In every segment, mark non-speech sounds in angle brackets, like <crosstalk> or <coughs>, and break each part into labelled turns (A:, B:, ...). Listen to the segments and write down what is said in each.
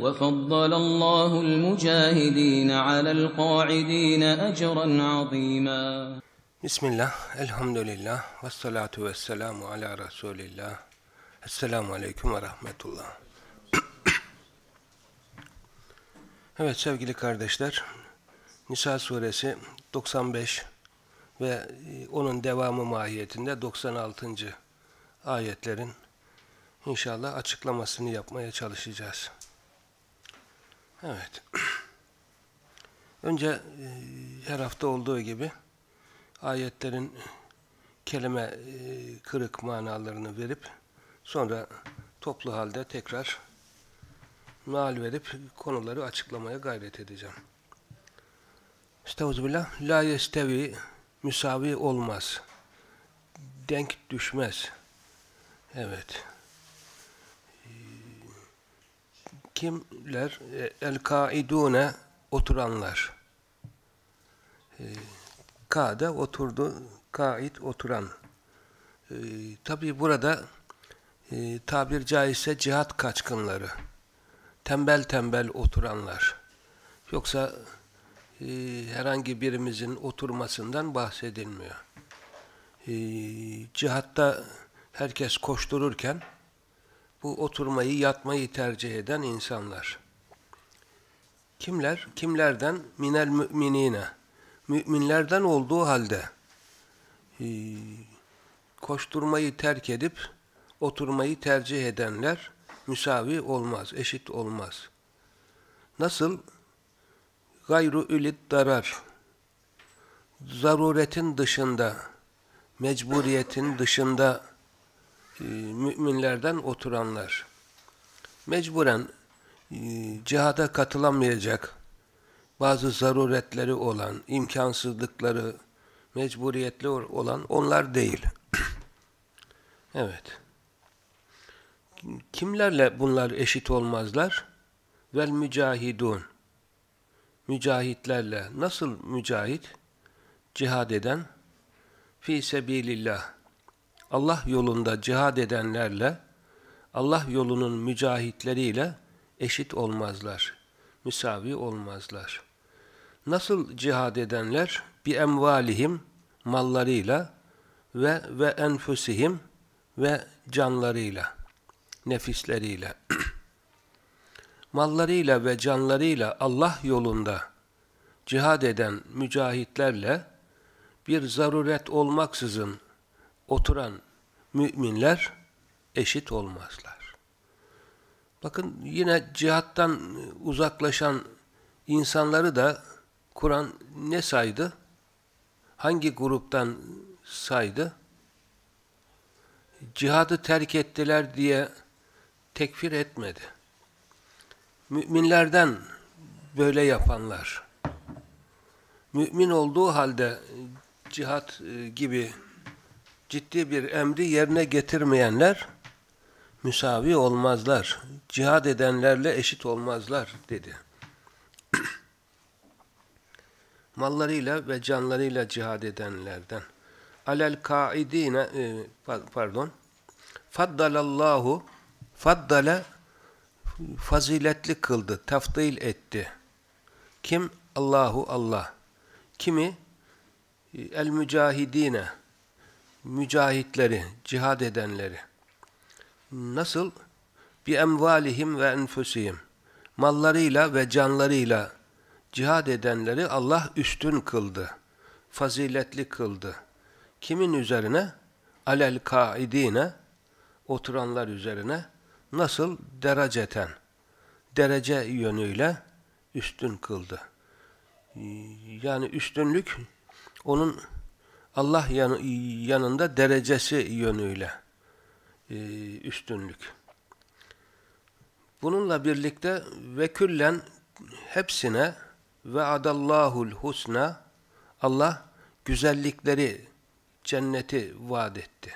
A: وفضل الله المجاهدين على القاعدين أجرا عظيما
B: Bismillah, elhamdülillah, ve salatu ve selamu ala Resulillah. Esselamu aleyküm ve rahmetullah. <clears throat> evet sevgili kardeşler, Nisa suresi 95 ve e, onun devamı mahiyetinde 96. ayetlerin inşallah açıklamasını yapmaya çalışacağız. Evet. <clears throat> Önce e, her hafta olduğu gibi ayetlerin kelime e, kırık manalarını verip sonra toplu halde tekrar meal verip konuları açıklamaya gayret edeceğim. Estağfirullah. La yestevi müsavi olmaz. Denk düşmez. Evet. Kimler? El kaidune oturanlar. Ka'da oturdu, kaid oturan. Ee, Tabi burada e, tabir caizse cihat kaçkınları, tembel tembel oturanlar. Yoksa e, herhangi birimizin oturmasından bahsedilmiyor. E, cihatta herkes koştururken bu oturmayı, yatmayı tercih eden insanlar. Kimler? Kimlerden? Minel müminine müminlerden olduğu halde e, koşturmayı terk edip oturmayı tercih edenler müsavi olmaz, eşit olmaz. Nasıl? Gayru ülit darar. Zaruretin dışında, mecburiyetin dışında e, müminlerden oturanlar. Mecburen e, cihada katılamayacak, bazı zaruretleri olan, imkansızlıkları, mecburiyetli olan onlar değil. <clears throat> evet. Kimlerle bunlar eşit olmazlar? Vel mücahidun. Mücahitlerle. Nasıl mücahit? Cihad eden. Fi sebilillah. Allah yolunda cihad edenlerle, Allah yolunun mücahitleriyle eşit olmazlar. Müsavi olmazlar. Nasıl cihad edenler? Bi emvalihim mallarıyla ve ve enfusihim ve canlarıyla, nefisleriyle. <clears throat> mallarıyla ve canlarıyla Allah yolunda cihad eden mücahitlerle bir zaruret olmaksızın oturan müminler eşit olmazlar. Bakın yine cihattan uzaklaşan insanları da Kur'an ne saydı? Hangi gruptan saydı? Cihadı terk ettiler diye tekfir etmedi. Müminlerden böyle yapanlar. Mümin olduğu halde cihat e, gibi ciddi bir emri yerine getirmeyenler müsavi olmazlar. Cihad edenlerle eşit olmazlar dedi <clears throat> mallarıyla ve canlarıyla cihad edenlerden. Alel kaidine e, pardon. Faddalallahu faddale faziletli kıldı, tafdil etti. Kim? Allahu Allah. Kimi? El mücahidine mücahitleri, cihad edenleri. Nasıl? Bi emvalihim ve enfusihim. mallarıyla ve canlarıyla cihad edenleri Allah üstün kıldı. Faziletli kıldı. Kimin üzerine? Alel kaidine oturanlar üzerine nasıl dereceten derece yönüyle üstün kıldı. Yani üstünlük onun Allah yanında derecesi yönüyle e, üstünlük. Bununla birlikte ve küllen hepsine ve adallahul husna Allah güzellikleri cenneti vaat etti.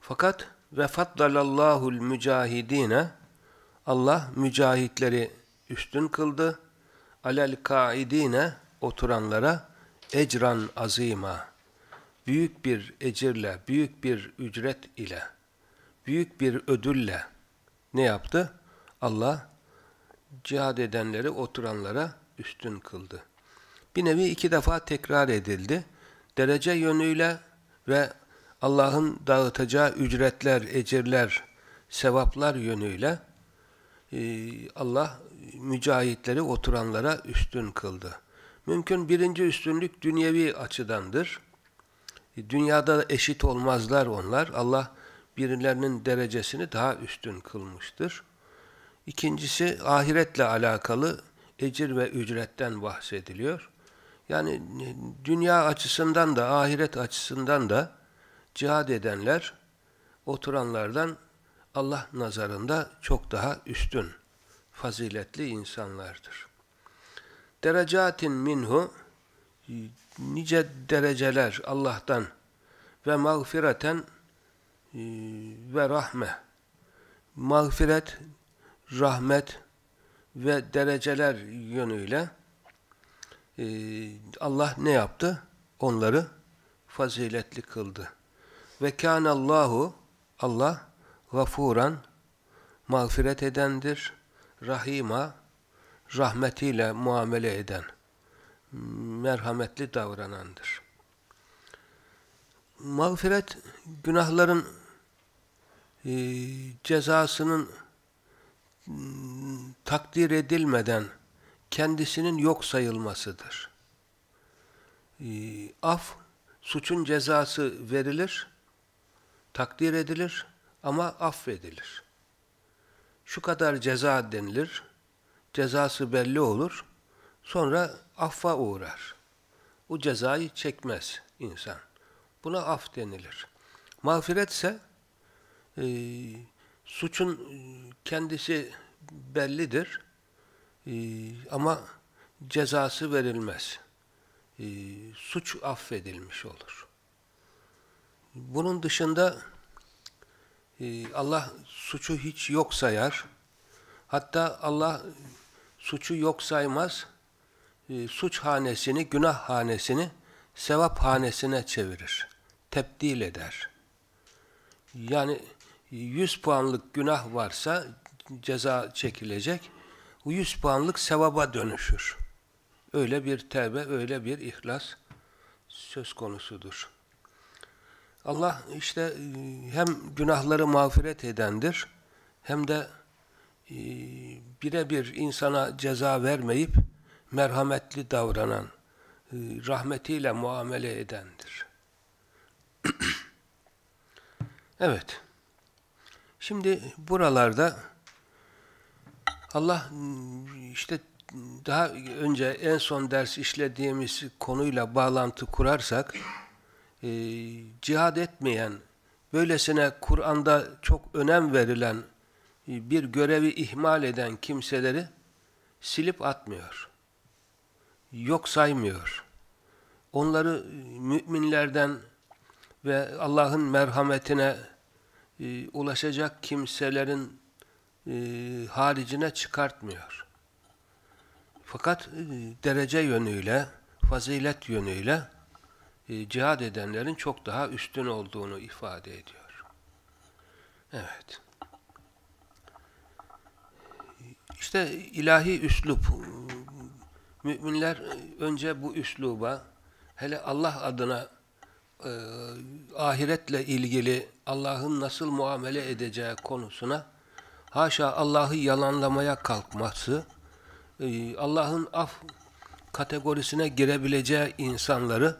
B: Fakat ve faddalallahul mücahidine Allah mücahitleri üstün kıldı. Alel kaidine oturanlara ecran azima büyük bir ecirle, büyük bir ücret ile, büyük bir ödülle ne yaptı? Allah cihad edenleri oturanlara üstün kıldı. Bir nevi iki defa tekrar edildi. Derece yönüyle ve Allah'ın dağıtacağı ücretler, ecirler, sevaplar yönüyle e, Allah mücahitleri oturanlara üstün kıldı. Mümkün birinci üstünlük dünyevi açıdandır. E, dünyada eşit olmazlar onlar. Allah birilerinin derecesini daha üstün kılmıştır. İkincisi ahiretle alakalı ecir ve ücretten bahsediliyor. Yani dünya açısından da ahiret açısından da cihad edenler oturanlardan Allah nazarında çok daha üstün, faziletli insanlardır. Derecatin minhu nice dereceler Allah'tan ve mağfireten e, ve rahme mağfiret, rahmet ve dereceler yönüyle e, Allah ne yaptı? Onları faziletli kıldı. Ve kânallahu Allah gafuran mağfiret edendir. Rahima rahmetiyle muamele eden merhametli davranandır. Mağfiret günahların e, cezasının takdir edilmeden kendisinin yok sayılmasıdır. E, af, suçun cezası verilir, takdir edilir ama affedilir. Şu kadar ceza denilir, cezası belli olur, sonra affa uğrar. O cezayı çekmez insan. Buna af denilir. Mağfiret ise e, suçun kendisi bellidir e, ama cezası verilmez. E, suç affedilmiş olur. Bunun dışında e, Allah suçu hiç yok sayar. Hatta Allah suçu yok saymaz. E, suç hanesini, günah hanesini sevap hanesine çevirir. Tebdil eder. Yani 100 puanlık günah varsa ceza çekilecek. Bu 100 puanlık sevaba dönüşür. Öyle bir tevbe, öyle bir ihlas söz konusudur. Allah işte e, hem günahları mağfiret edendir hem de e, birebir insana ceza vermeyip merhametli davranan, e, rahmetiyle muamele edendir. <clears throat> evet. Şimdi buralarda Allah işte daha önce en son ders işlediğimiz konuyla bağlantı kurarsak e, cihad etmeyen, böylesine Kur'an'da çok önem verilen bir görevi ihmal eden kimseleri silip atmıyor. Yok saymıyor. Onları e, müminlerden ve Allah'ın merhametine e, ulaşacak kimselerin e, haricine çıkartmıyor. Fakat e, derece yönüyle, fazilet yönüyle cihad edenlerin çok daha üstün olduğunu ifade ediyor. Evet. İşte ilahi üslup. Müminler önce bu üsluba, hele Allah adına e, ahiretle ilgili Allah'ın nasıl muamele edeceği konusuna haşa Allah'ı yalanlamaya kalkması, e, Allah'ın af kategorisine girebileceği insanları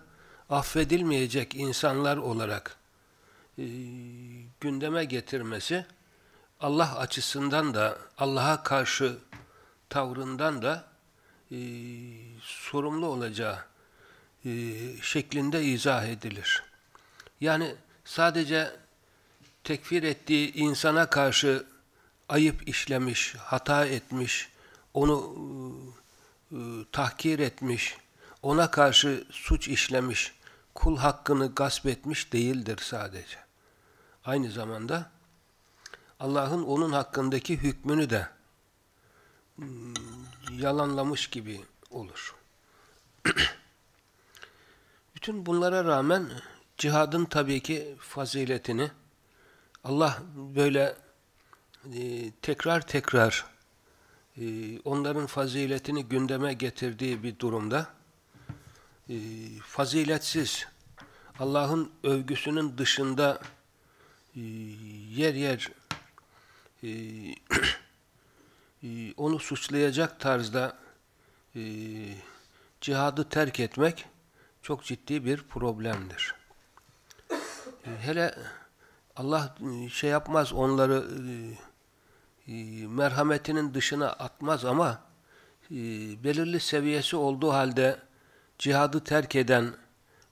B: affedilmeyecek insanlar olarak e, gündeme getirmesi Allah açısından da Allah'a karşı tavrından da e, sorumlu olacağı e, şeklinde izah edilir. Yani sadece tekfir ettiği insana karşı ayıp işlemiş, hata etmiş, onu e, e, tahkir etmiş, ona karşı suç işlemiş, kul hakkını gasp etmiş değildir sadece. Aynı zamanda Allah'ın onun hakkındaki hükmünü de hmm, yalanlamış gibi olur. <clears throat> Bütün bunlara rağmen cihadın tabii ki faziletini Allah böyle e, tekrar tekrar e, onların faziletini gündeme getirdiği bir durumda e, faziletsiz Allah'ın övgüsünün dışında e, yer yer e, <clears throat> e, onu suçlayacak tarzda e, cihadı terk etmek çok ciddi bir problemdir. E, hele Allah e, şey yapmaz onları e, e, merhametinin dışına atmaz ama e, belirli seviyesi olduğu halde cihadı terk eden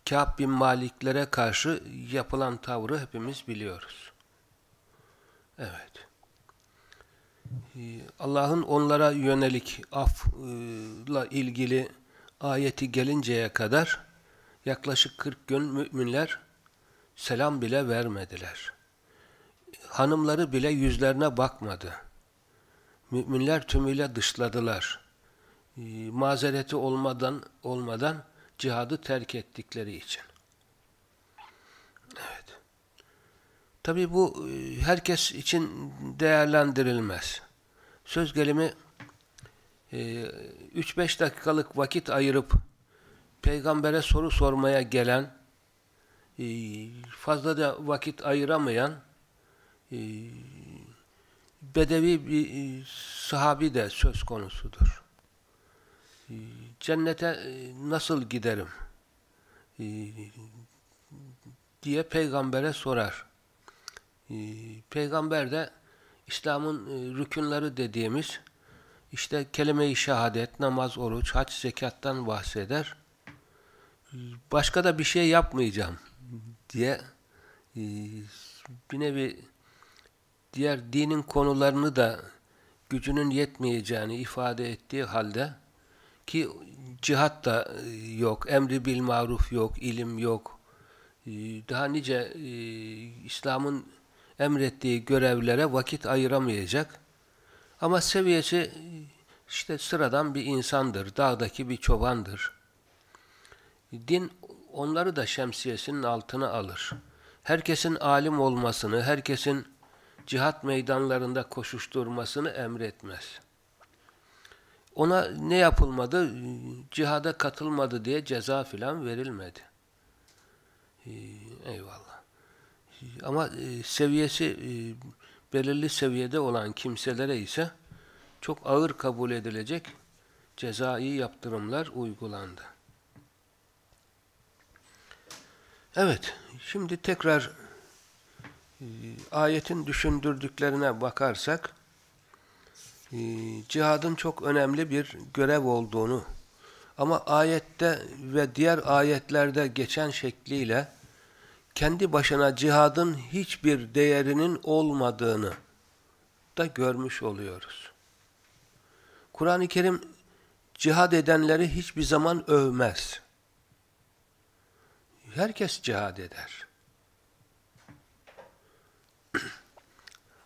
B: Kâb bin Maliklere karşı yapılan tavrı hepimiz biliyoruz. Evet. Ee, Allah'ın onlara yönelik afla ilgili ayeti gelinceye kadar yaklaşık 40 gün müminler selam bile vermediler. Hanımları bile yüzlerine bakmadı. Müminler tümüyle dışladılar. Ee, mazereti olmadan olmadan cihadı terk ettikleri için. Evet. Tabi bu e, herkes için değerlendirilmez. Söz gelimi 3-5 e, dakikalık vakit ayırıp peygambere soru sormaya gelen e, fazla da vakit ayıramayan bedevi bir sahabi de söz konusudur cennete e, nasıl giderim e, diye peygambere sorar. E, peygamber de İslam'ın rükünleri dediğimiz işte kelime-i şehadet, namaz, oruç, hac, zekattan bahseder. Başka da bir şey yapmayacağım diye bir nevi diğer dinin konularını da gücünün yetmeyeceğini ifade ettiği halde ki cihat da e, yok, emri bil maruf yok, ilim yok. E, daha nice e, İslam'ın emrettiği görevlere vakit ayıramayacak. Ama seviyesi işte sıradan bir insandır, dağdaki bir çobandır. Din onları da şemsiyesinin altına alır. Herkesin alim olmasını, herkesin cihat meydanlarında koşuşturmasını emretmez. Ona ne yapılmadı? Cihada katılmadı diye ceza filan verilmedi. Eyvallah. Ama e, seviyesi e, belirli seviyede olan kimselere ise çok ağır kabul edilecek cezai yaptırımlar uygulandı. Evet, şimdi tekrar e, ayetin düşündürdüklerine bakarsak, ee, cihadın çok önemli bir görev olduğunu ama ayette ve diğer ayetlerde geçen şekliyle kendi başına cihadın hiçbir değerinin olmadığını da görmüş oluyoruz. Kur'an-ı Kerim cihad edenleri hiçbir zaman övmez. Herkes cihad eder. <clears throat>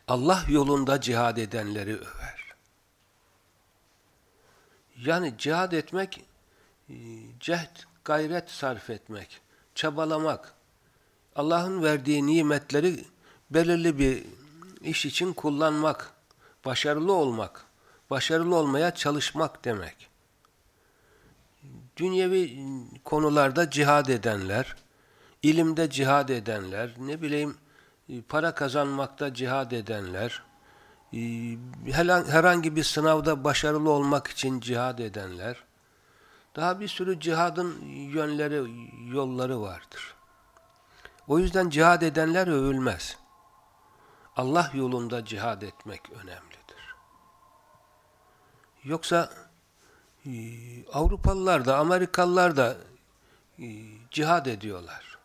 B: Allah yolunda cihad edenleri över. Yani cihad etmek, cehd, gayret sarf etmek, çabalamak, Allah'ın verdiği nimetleri belirli bir iş için kullanmak, başarılı olmak, başarılı olmaya çalışmak demek. Dünyevi konularda cihad edenler, ilimde cihad edenler, ne bileyim para kazanmakta cihad edenler, herhangi bir sınavda başarılı olmak için cihad edenler, daha bir sürü cihadın yönleri, yolları vardır. O yüzden cihad edenler övülmez. Allah yolunda cihad etmek önemlidir. Yoksa e, Avrupalılar da Amerikalılar da e, cihad ediyorlar.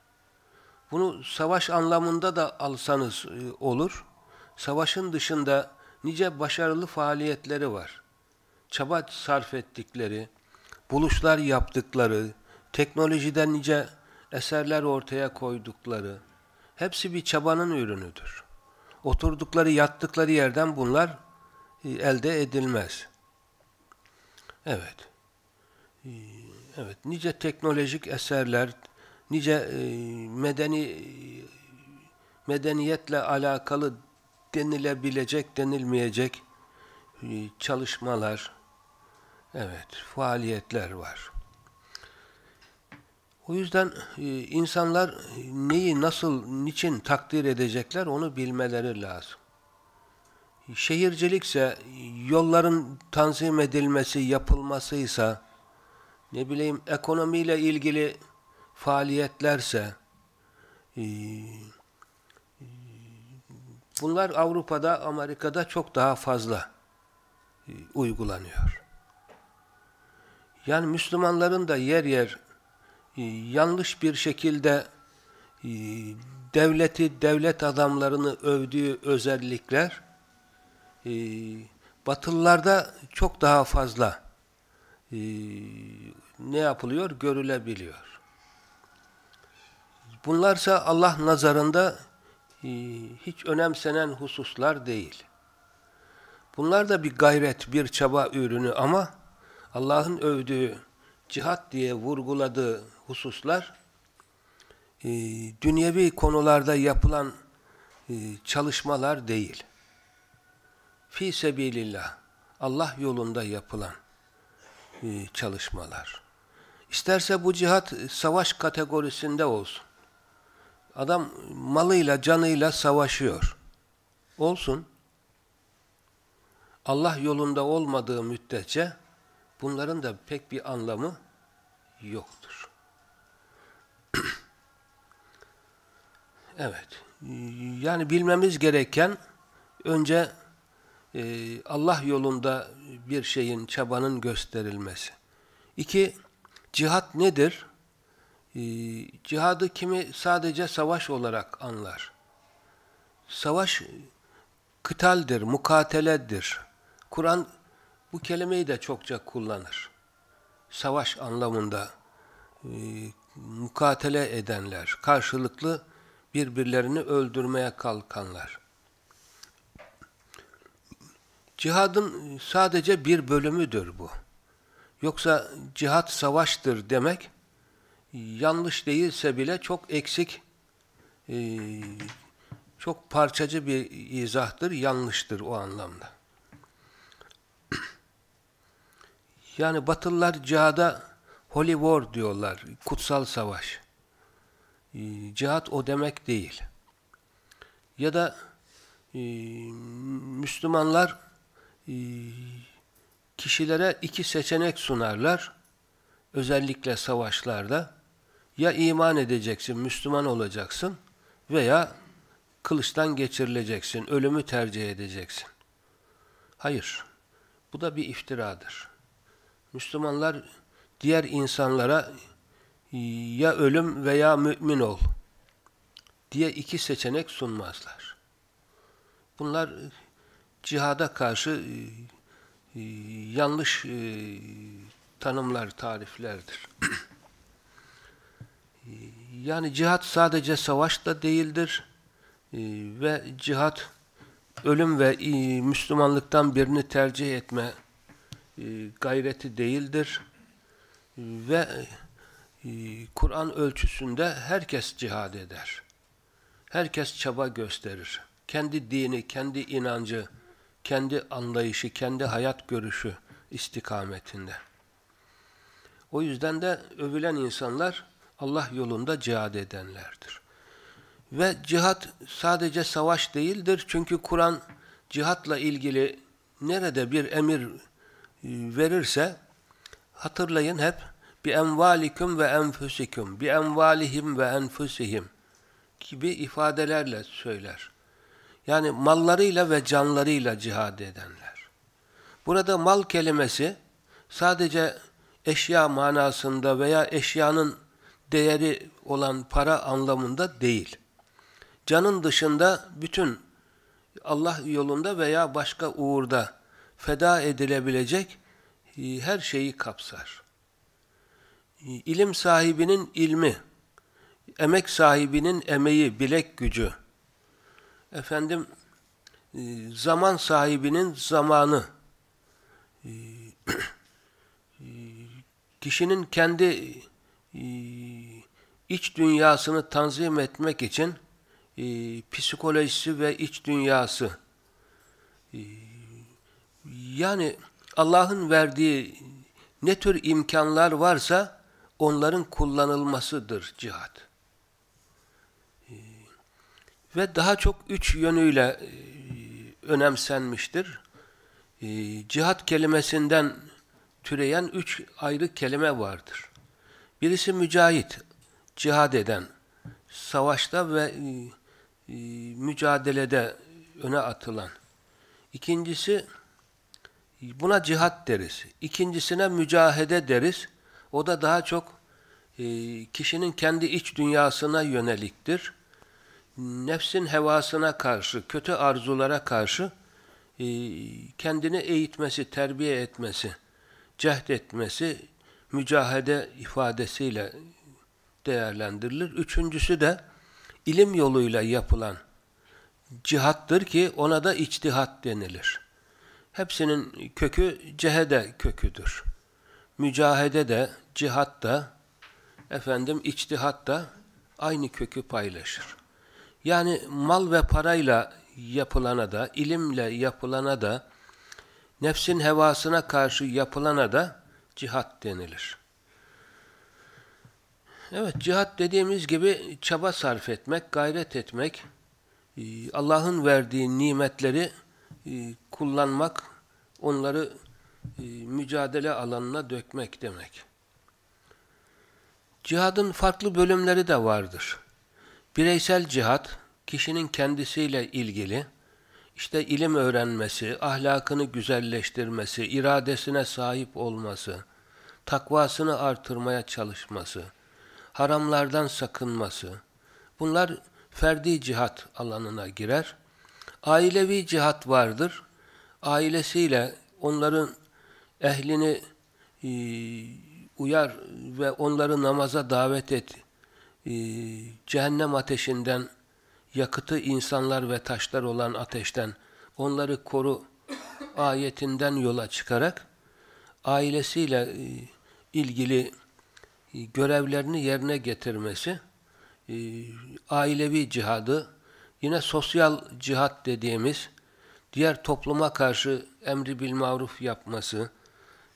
B: Bunu savaş anlamında da alsanız e, olur. Savaşın dışında nice başarılı faaliyetleri var. Çaba sarf ettikleri, buluşlar yaptıkları, teknolojiden nice eserler ortaya koydukları, hepsi bir çabanın ürünüdür. Oturdukları, yattıkları yerden bunlar e, elde edilmez. Evet. E, evet, nice teknolojik eserler, nice e, medeni medeniyetle alakalı denilebilecek, denilmeyecek çalışmalar, evet, faaliyetler var. O yüzden e, insanlar e, neyi nasıl, niçin takdir edecekler onu bilmeleri lazım. Şehircilikse, yolların tanzim edilmesi, yapılmasıysa, ne bileyim ekonomiyle ilgili faaliyetlerse, e, bunlar Avrupa'da, Amerika'da çok daha fazla uygulanıyor. Yani Müslümanların da yer yer e, yanlış bir şekilde e, devleti, devlet adamlarını övdüğü özellikler e, Batılılarda çok daha fazla ne yapılıyor? Görülebiliyor. Bunlarsa Allah nazarında hiç önemsenen hususlar değil. Bunlar da bir gayret, bir çaba ürünü ama Allah'ın övdüğü, cihat diye vurguladığı hususlar e, dünyevi konularda yapılan e, çalışmalar değil. Fi sebilillah Allah yolunda yapılan e, çalışmalar. İsterse bu cihat savaş kategorisinde olsun. Adam malıyla, canıyla savaşıyor. Olsun. Allah yolunda olmadığı müddetçe bunların da pek bir anlamı yoktur. <clears throat> evet. Yani bilmemiz gereken önce e, Allah yolunda bir şeyin, çabanın gösterilmesi. İki, cihat nedir? E, cihadı kimi sadece savaş olarak anlar. Savaş kıtaldir, mukateledir. Kur'an bu kelimeyi de çokça kullanır savaş anlamında e, mukatele edenler, karşılıklı birbirlerini öldürmeye kalkanlar. Cihadın sadece bir bölümüdür bu. Yoksa cihat savaştır demek yanlış değilse bile çok eksik, e, çok parçacı bir izahtır, yanlıştır o anlamda. <clears throat> Yani Batılılar cihada Holy War diyorlar, kutsal savaş. E, cihat o demek değil. Ya da e, Müslümanlar e, kişilere iki seçenek sunarlar. Özellikle savaşlarda. Ya iman edeceksin, Müslüman olacaksın veya kılıçtan geçirileceksin, ölümü tercih edeceksin. Hayır. Bu da bir iftiradır. Müslümanlar diğer insanlara ya ölüm veya mümin ol diye iki seçenek sunmazlar. Bunlar cihada karşı e, e, yanlış e, tanımlar, tariflerdir. <clears throat> yani cihat sadece savaş da değildir ve cihat ölüm ve Müslümanlıktan birini tercih etme gayreti değildir ve e, Kur'an ölçüsünde herkes cihad eder. Herkes çaba gösterir. Kendi dini, kendi inancı, kendi anlayışı, kendi hayat görüşü istikametinde. O yüzden de övülen insanlar Allah yolunda cihad edenlerdir. Ve cihat sadece savaş değildir. Çünkü Kur'an cihatla ilgili nerede bir emir e, verirse hatırlayın hep bi envalikum ve enfusikum bi envalihim ve enfusihim gibi ifadelerle söyler. Yani mallarıyla ve canlarıyla cihad edenler. Burada mal kelimesi sadece eşya manasında veya eşyanın değeri olan para anlamında değil. Canın dışında bütün Allah yolunda veya başka uğurda feda edilebilecek her şeyi kapsar. E, ilim sahibinin ilmi, emek sahibinin emeği, bilek gücü, efendim e, zaman sahibinin zamanı, kişinin kendi iç dünyasını tanzim etmek için e, psikolojisi ve iç dünyası. E, yani Allah'ın verdiği ne tür imkanlar varsa onların kullanılmasıdır cihat. E, ve daha çok üç yönüyle e, önemsenmiştir. E, cihat kelimesinden türeyen üç ayrı kelime vardır. Birisi mücahit, cihad eden, savaşta ve e, e, mücadelede öne atılan. İkincisi buna cihat deriz. İkincisine mücahede deriz. O da daha çok e, kişinin kendi iç dünyasına yöneliktir. Nefsin hevasına karşı, kötü arzulara karşı e, kendini eğitmesi, terbiye etmesi, cehd etmesi, mücahede ifadesiyle değerlendirilir. Üçüncüsü de ilim yoluyla yapılan cihattır ki ona da içtihat denilir. Hepsinin kökü cehede köküdür. Mücahede de, cihat da, efendim içtihat da aynı kökü paylaşır. Yani mal ve parayla yapılana da, ilimle yapılana da, nefsin hevasına karşı yapılana da cihat denilir. Evet, cihat dediğimiz gibi çaba sarf etmek, gayret etmek, Allah'ın verdiği nimetleri e, kullanmak, onları e, mücadele alanına dökmek demek. Cihadın farklı bölümleri de vardır. Bireysel cihat, kişinin kendisiyle ilgili, işte ilim öğrenmesi, ahlakını güzelleştirmesi, iradesine sahip olması, takvasını artırmaya çalışması, haramlardan sakınması, bunlar ferdi cihat alanına girer. Ailevi cihat vardır. Ailesiyle onların ehlini e, uyar ve onları namaza davet et. E, cehennem ateşinden, yakıtı insanlar ve taşlar olan ateşten onları koru ayetinden yola çıkarak ailesiyle e, ilgili görevlerini yerine getirmesi, ailevi cihadı, yine sosyal cihat dediğimiz, diğer topluma karşı emri bil maruf yapması,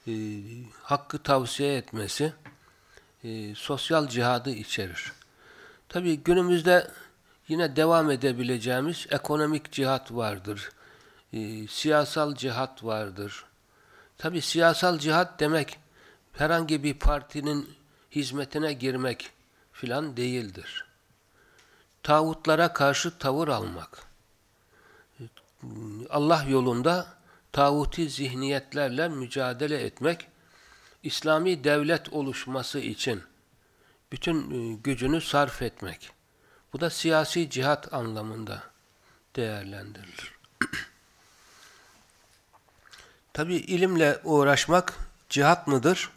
B: e, hakkı tavsiye etmesi, sosyal cihadı içerir. Tabi günümüzde yine devam edebileceğimiz ekonomik cihat vardır, siyasal cihat vardır. Tabi siyasal cihat demek herhangi bir partinin hizmetine girmek filan değildir. Tağutlara karşı tavır almak. Allah yolunda tağuti zihniyetlerle mücadele etmek, İslami devlet oluşması için bütün e, gücünü sarf etmek. Bu da siyasi cihat anlamında değerlendirilir. <clears throat> Tabi ilimle uğraşmak cihat mıdır?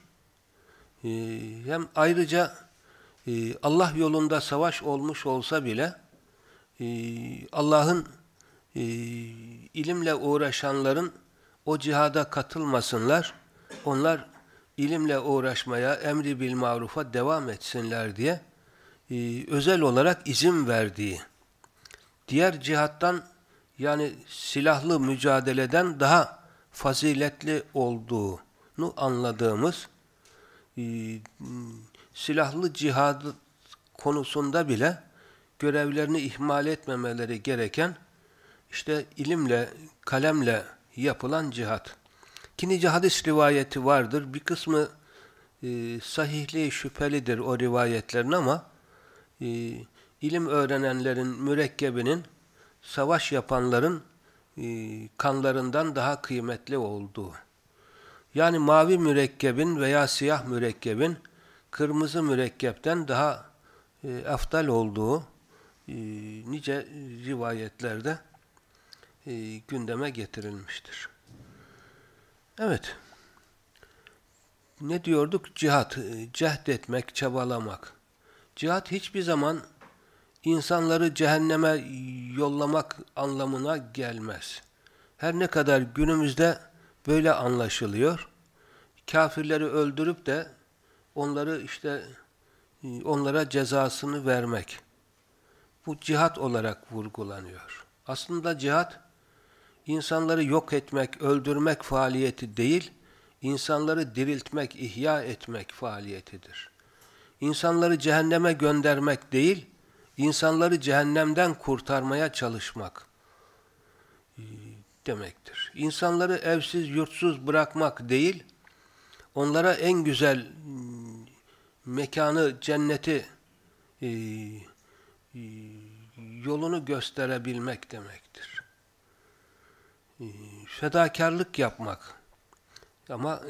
B: Ee, hem ayrıca e, Allah yolunda savaş olmuş olsa bile e, Allah'ın e, ilimle uğraşanların o cihada katılmasınlar. Onlar ilimle uğraşmaya, emri bil marufa devam etsinler diye özel olarak izin verdiği, diğer cihattan yani silahlı mücadeleden daha faziletli olduğunu anladığımız e, silahlı cihadı konusunda bile görevlerini ihmal etmemeleri gereken işte ilimle, kalemle yapılan cihat. İkinci hadis rivayeti vardır. Bir kısmı e, sahihliği şüphelidir o rivayetlerin ama e, ilim öğrenenlerin mürekkebinin savaş yapanların e, kanlarından daha kıymetli olduğu. Yani mavi mürekkebin veya siyah mürekkebin kırmızı mürekkepten daha e, aftal olduğu e, nice rivayetlerde e, gündeme getirilmiştir. Evet. Ne diyorduk? Cihat. E, cehd etmek, çabalamak. Cihat hiçbir zaman insanları cehenneme yollamak anlamına gelmez. Her ne kadar günümüzde böyle anlaşılıyor. Kafirleri öldürüp de onları işte e, onlara cezasını vermek. Bu cihat olarak vurgulanıyor. Aslında cihat insanları yok etmek, öldürmek faaliyeti değil, insanları diriltmek, ihya etmek faaliyetidir. İnsanları cehenneme göndermek değil, insanları cehennemden kurtarmaya çalışmak e, demektir. İnsanları evsiz, yurtsuz bırakmak değil, onlara en güzel mekanı, cenneti e, e, yolunu gösterebilmek demektir. E, fedakarlık yapmak ama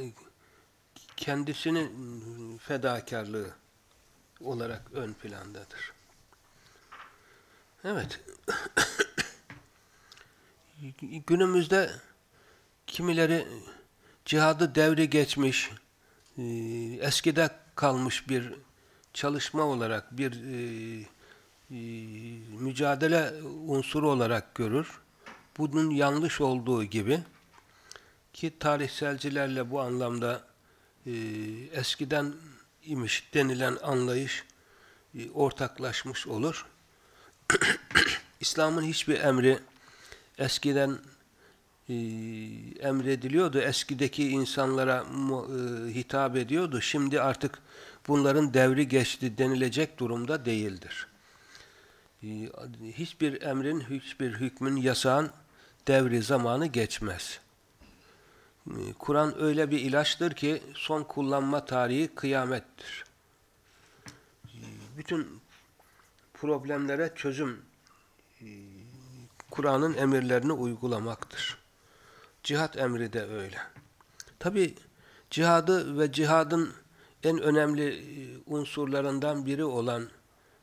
B: kendisinin fedakarlığı olarak ön plandadır. Evet. <coughs> Günümüzde kimileri cihadı devri geçmiş, eskide kalmış bir çalışma olarak, bir e, e, mücadele unsuru olarak görür. Bunun yanlış olduğu gibi ki tarihselcilerle bu anlamda e, eskiden imiş denilen anlayış e, ortaklaşmış olur. <coughs> İslam'ın hiçbir emri eskiden e, emrediliyordu. Eskideki insanlara e, hitap ediyordu. Şimdi artık bunların devri geçti denilecek durumda değildir. E, hiçbir emrin, hiçbir hükmün, yasağın devri zamanı geçmez. Kur'an öyle bir ilaçtır ki son kullanma tarihi kıyamettir. Bütün problemlere çözüm Kur'an'ın emirlerini uygulamaktır. Cihat emri de öyle. Tabi cihadı ve cihadın en önemli e, unsurlarından biri olan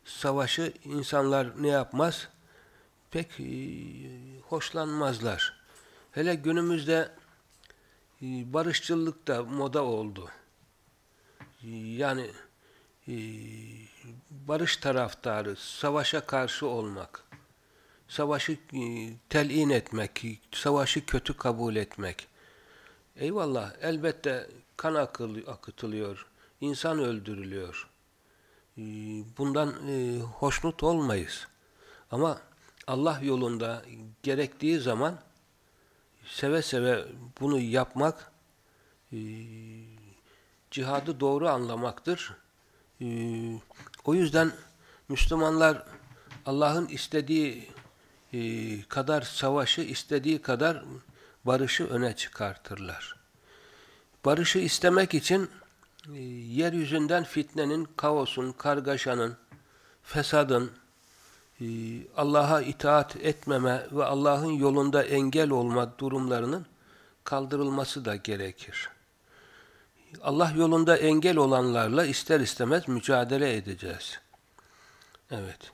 B: savaşı insanlar ne yapmaz? Pek e, hoşlanmazlar. Hele günümüzde e, barışçılık da moda oldu. Yani barış taraftarı, savaşa karşı olmak savaşı e, telin etmek, savaşı kötü kabul etmek. Eyvallah, elbette kan akıtılıyor, insan öldürülüyor. E, bundan e, hoşnut olmayız. Ama Allah yolunda gerektiği zaman seve seve bunu yapmak cihadı doğru anlamaktır. O yüzden Müslümanlar Allah'ın istediği e, kadar savaşı istediği kadar barışı öne çıkartırlar. Barışı istemek için e, yeryüzünden fitnenin, kaosun, kargaşanın, fesadın, e, Allah'a itaat etmeme ve Allah'ın yolunda engel olma durumlarının kaldırılması da gerekir. Allah yolunda engel olanlarla ister istemez mücadele edeceğiz. Evet.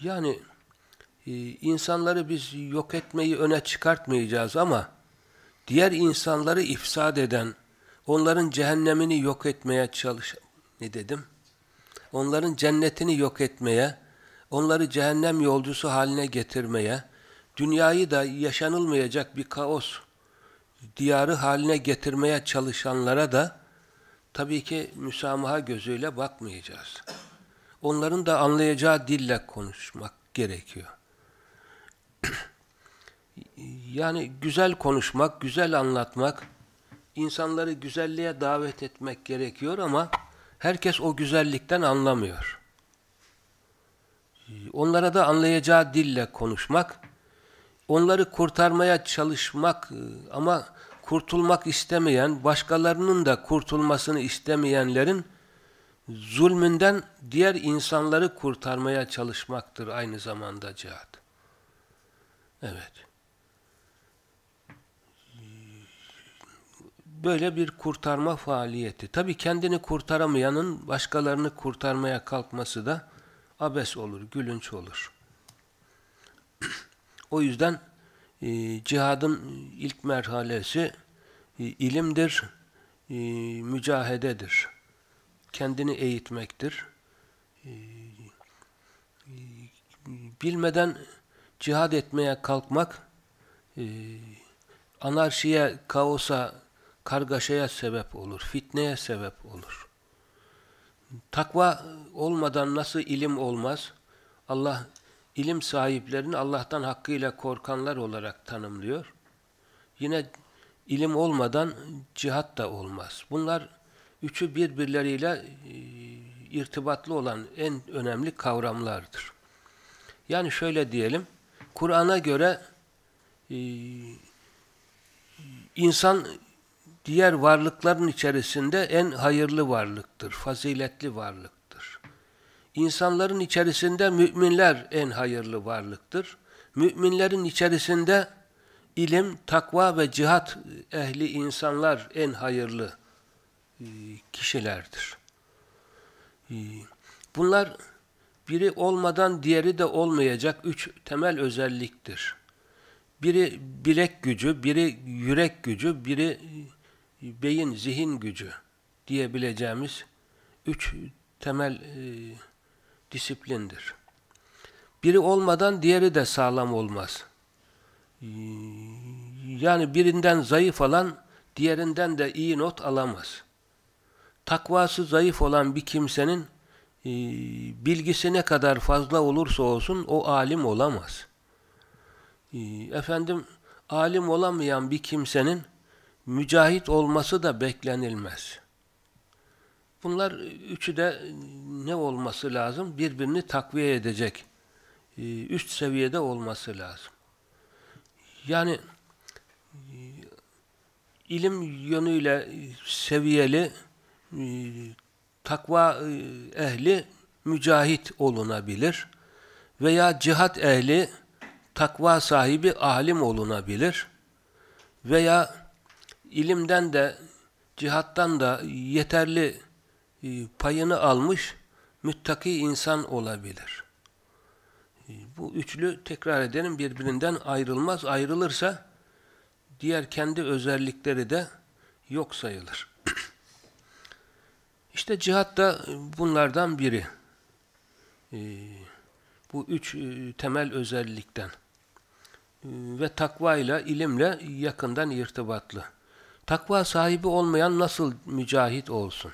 B: Yani insanları biz yok etmeyi öne çıkartmayacağız ama diğer insanları ifsad eden, onların cehennemini yok etmeye çalış ne dedim? Onların cennetini yok etmeye, onları cehennem yolcusu haline getirmeye, dünyayı da yaşanılmayacak bir kaos diyarı haline getirmeye çalışanlara da tabii ki müsamaha gözüyle bakmayacağız. Onların da anlayacağı dille konuşmak gerekiyor <clears throat> yani güzel konuşmak, güzel anlatmak, insanları güzelliğe davet etmek gerekiyor ama herkes o güzellikten anlamıyor. Onlara da anlayacağı dille konuşmak, onları kurtarmaya çalışmak e, ama kurtulmak istemeyen, başkalarının da kurtulmasını istemeyenlerin zulmünden diğer insanları kurtarmaya çalışmaktır aynı zamanda cihat. Evet. Böyle bir kurtarma faaliyeti. Tabi kendini kurtaramayanın başkalarını kurtarmaya kalkması da abes olur, gülünç olur. o yüzden e, cihadın ilk merhalesi e, ilimdir, e, mücahededir. Kendini eğitmektir. E, bilmeden cihad etmeye kalkmak e, anarşiye, kaosa, kargaşaya sebep olur, fitneye sebep olur. Takva olmadan nasıl ilim olmaz? Allah ilim sahiplerini Allah'tan hakkıyla korkanlar olarak tanımlıyor. Yine ilim olmadan cihat da olmaz. Bunlar üçü birbirleriyle e, irtibatlı olan en önemli kavramlardır. Yani şöyle diyelim, Kur'an'a göre e, insan diğer varlıkların içerisinde en hayırlı varlıktır, faziletli varlıktır. İnsanların içerisinde müminler en hayırlı varlıktır. Müminlerin içerisinde ilim, takva ve cihat ehli insanlar en hayırlı e, kişilerdir. E, bunlar biri olmadan diğeri de olmayacak üç temel özelliktir. Biri bilek gücü, biri yürek gücü, biri beyin, zihin gücü diyebileceğimiz üç temel e, disiplindir. Biri olmadan diğeri de sağlam olmaz. E, yani birinden zayıf olan diğerinden de iyi not alamaz. Takvası zayıf olan bir kimsenin e, bilgisi ne kadar fazla olursa olsun o alim olamaz. E, efendim alim olamayan bir kimsenin mücahit olması da beklenilmez. Bunlar üçü de ne olması lazım? Birbirini takviye edecek. E, üst seviyede olması lazım. Yani e, ilim yönüyle seviyeli e, takva ehli mücahit olunabilir veya cihat ehli takva sahibi alim olunabilir veya ilimden de cihattan da yeterli e, payını almış müttaki insan olabilir. E, bu üçlü tekrar edelim birbirinden ayrılmaz. Ayrılırsa diğer kendi özellikleri de yok sayılır. İşte cihat da bunlardan biri. E, bu üç temel özellikten. Ve takva ile ilimle yakından irtibatlı. Takva sahibi olmayan nasıl mücahit olsun?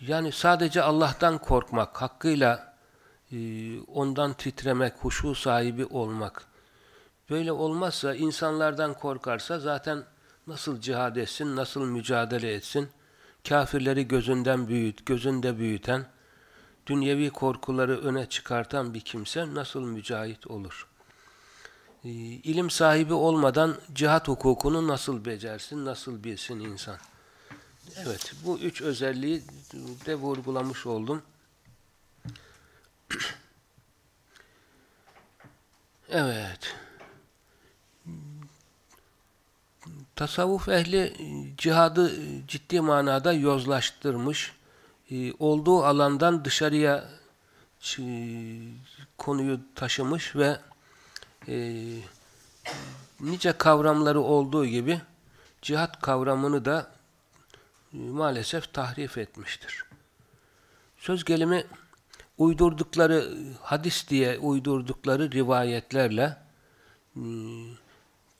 B: Yani sadece Allah'tan korkmak, hakkıyla e, ondan titremek, huşu sahibi olmak. Böyle olmazsa, insanlardan korkarsa zaten nasıl cihad etsin, nasıl mücadele etsin? Kafirleri gözünden büyüt, gözünde büyüten, dünyevi korkuları öne çıkartan bir kimse nasıl mücahit olur? Ee, ilim sahibi olmadan cihat hukukunu nasıl becersin, nasıl bilsin insan? Evet, bu üç özelliği de vurgulamış oldum. <clears throat> Evet. Tasavvuf ehli cihadı ciddi manada yozlaştırmış. Ee, olduğu alandan dışarıya konuyu taşımış ve e, nice kavramları olduğu gibi cihat kavramını da e, maalesef tahrif etmiştir. Söz gelimi uydurdukları hadis diye uydurdukları rivayetlerle e,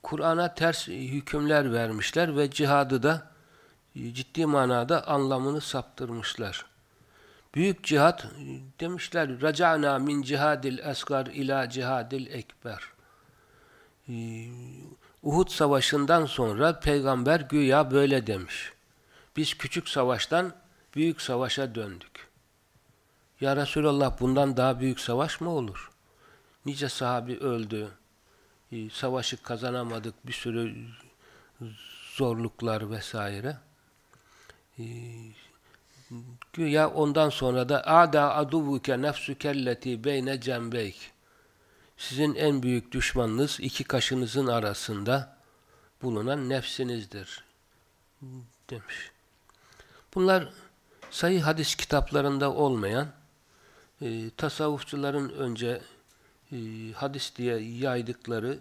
B: Kur'an'a ters hükümler vermişler ve cihadı da e, ciddi manada anlamını saptırmışlar. Büyük cihat demişler raca'na min cihadil asgar ila cihadil ekber. Uhud savaşından sonra peygamber güya böyle demiş. Biz küçük savaştan büyük savaşa döndük. Ya Resulallah bundan daha büyük savaş mı olur? Nice sahabi öldü. E, savaşı kazanamadık. Bir sürü zorluklar vesaire. E, güya ondan sonra da ada aduvuke nefsükelleti beyne cembeyk sizin en büyük düşmanınız iki kaşınızın arasında bulunan nefsinizdir demiş. Bunlar sayı hadis kitaplarında olmayan e, tasavvufçuların önce e, hadis diye yaydıkları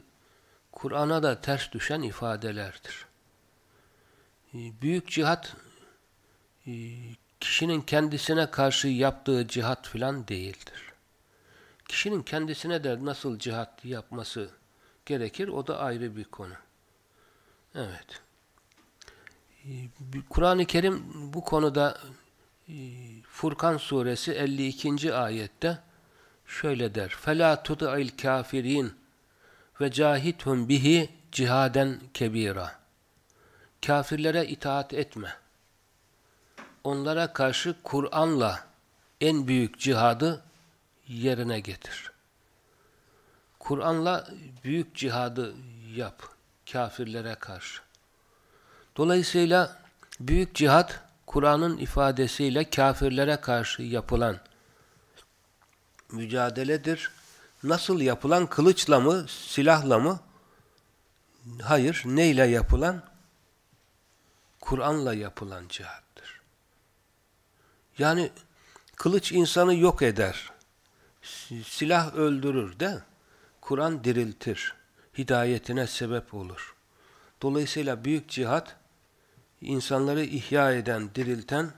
B: Kur'an'a da ters düşen ifadelerdir. E, büyük cihat e, kişinin kendisine karşı yaptığı cihat filan değildir. Kişinin kendisine de nasıl cihat yapması gerekir o da ayrı bir konu. Evet. Kur'an-ı Kerim bu konuda Furkan suresi 52. ayette şöyle der. فَلَا تُطِعِ الْكَافِرِينَ وَجَاهِدْهُمْ bihi cihaden kebira. Kafirlere itaat etme. Onlara karşı Kur'an'la en büyük cihadı yerine getir. Kur'an'la büyük cihadı yap kafirlere karşı. Dolayısıyla büyük cihat Kur'an'ın ifadesiyle kafirlere karşı yapılan mücadeledir. Nasıl yapılan? Kılıçla mı? Silahla mı? Hayır. Neyle yapılan? Kur'an'la yapılan cihattır. Yani kılıç insanı yok eder. Silah öldürür de Kur'an diriltir. Hidayetine sebep olur. Dolayısıyla büyük cihat insanları ihya eden, dirilten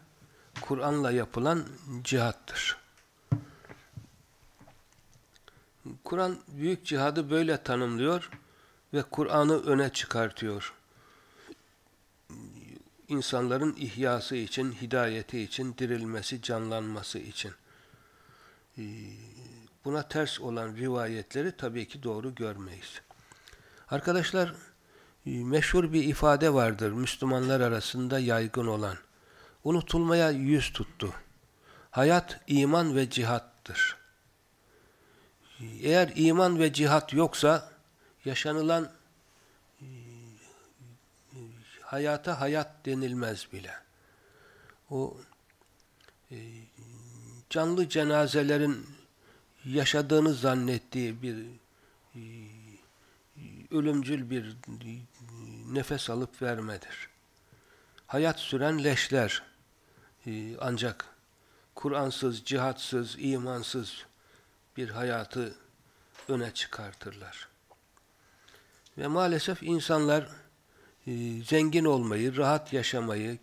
B: Kur'an'la yapılan cihattır. Kur'an büyük cihadı böyle tanımlıyor ve Kur'an'ı öne çıkartıyor. İnsanların ihyası için, hidayeti için, dirilmesi, canlanması için. Ee, buna ters olan rivayetleri tabii ki doğru görmeyiz. Arkadaşlar, e, meşhur bir ifade vardır Müslümanlar arasında yaygın olan. Unutulmaya yüz tuttu. Hayat iman ve cihattır. Eğer iman ve cihat yoksa yaşanılan e, hayata hayat denilmez bile. O e, canlı cenazelerin yaşadığını zannettiği bir ölümcül bir nefes alıp vermedir. Hayat süren leşler e, ancak Kur'ansız, cihatsız, imansız bir hayatı öne çıkartırlar. Ve maalesef insanlar e, zengin olmayı, rahat yaşamayı,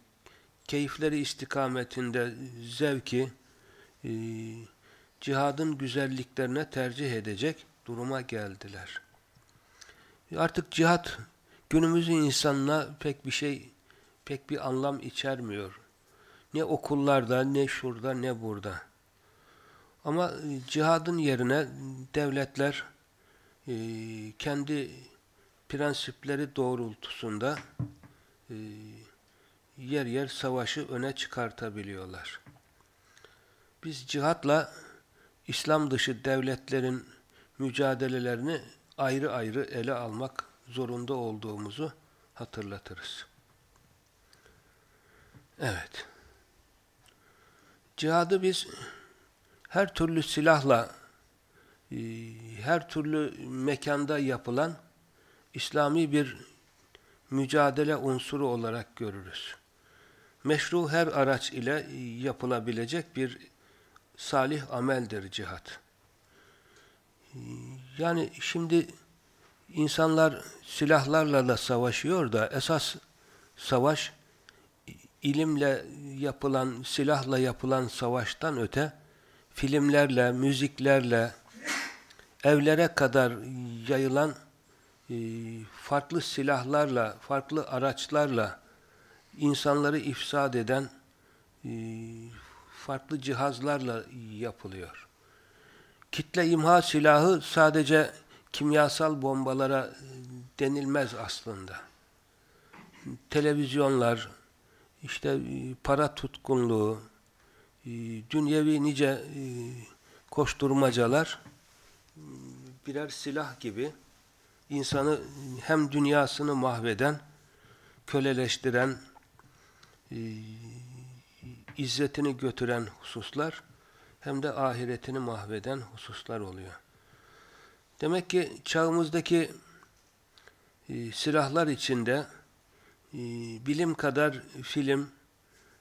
B: keyifleri istikametinde zevki, e, cihadın güzelliklerine tercih edecek duruma geldiler. Artık cihat günümüzün insanına pek bir şey, pek bir anlam içermiyor. Ne okullarda, ne şurada, ne burada. Ama e, cihadın yerine devletler e, kendi prensipleri doğrultusunda e, yer yer savaşı öne çıkartabiliyorlar. Biz cihatla İslam dışı devletlerin mücadelelerini ayrı ayrı ele almak zorunda olduğumuzu hatırlatırız. Evet. Cihadı biz her türlü silahla e, her türlü mekanda yapılan İslami bir mücadele unsuru olarak görürüz. Meşru her araç ile yapılabilecek bir salih ameldir cihat. Yani şimdi insanlar silahlarla da savaşıyor da esas savaş ilimle yapılan, silahla yapılan savaştan öte filmlerle, müziklerle evlere kadar yayılan e, farklı silahlarla, farklı araçlarla insanları ifsad eden e, farklı cihazlarla yapılıyor kitle imha silahı sadece kimyasal bombalara e, denilmez aslında. Televizyonlar, işte para tutkunluğu, e, dünyevi nice koşturmacalar birer silah gibi insanı hem dünyasını mahveden, köleleştiren, e, izzetini götüren hususlar hem de ahiretini mahveden hususlar oluyor. Demek ki çağımızdaki e, silahlar içinde e, bilim kadar film,